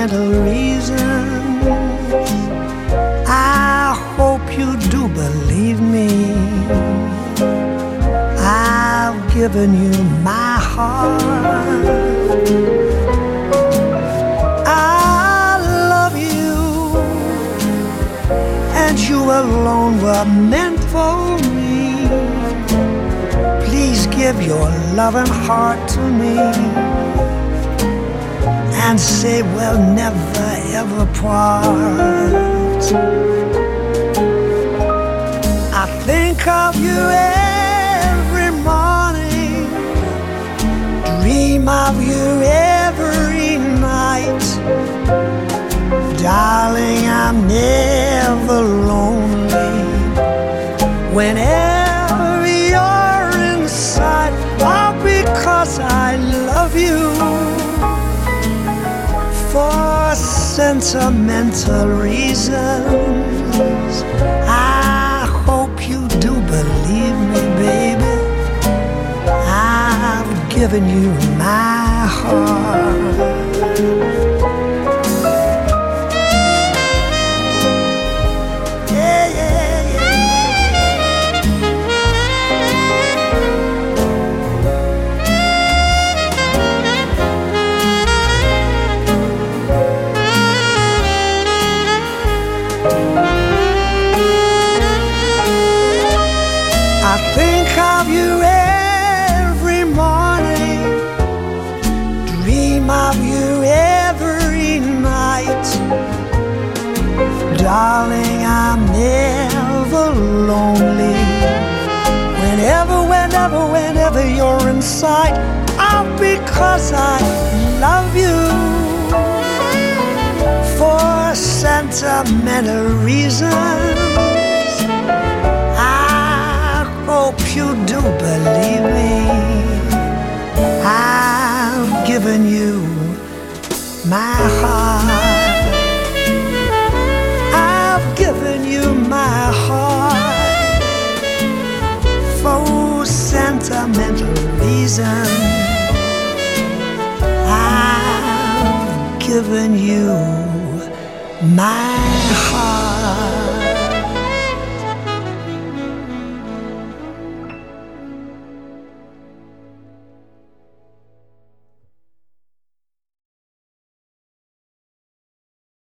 sentimental reasons. I hope you do believe me. I've given you my heart. I love you, and you alone were meant for me. Please give your loving heart to me and say we'll never ever part. I think of you every morning, dream of you every night. Darling, I'm never sentimental reasons. I hope you do believe me, baby. I've given you my heart. Of you every morning, dream of you every night. Darling, I'm never lonely. Whenever, whenever, whenever you're in sight, all because I love you for sentimental reasons. Hope you do believe me. I've given you my heart. I've given you my heart for sentimental reasons. I've given you my heart.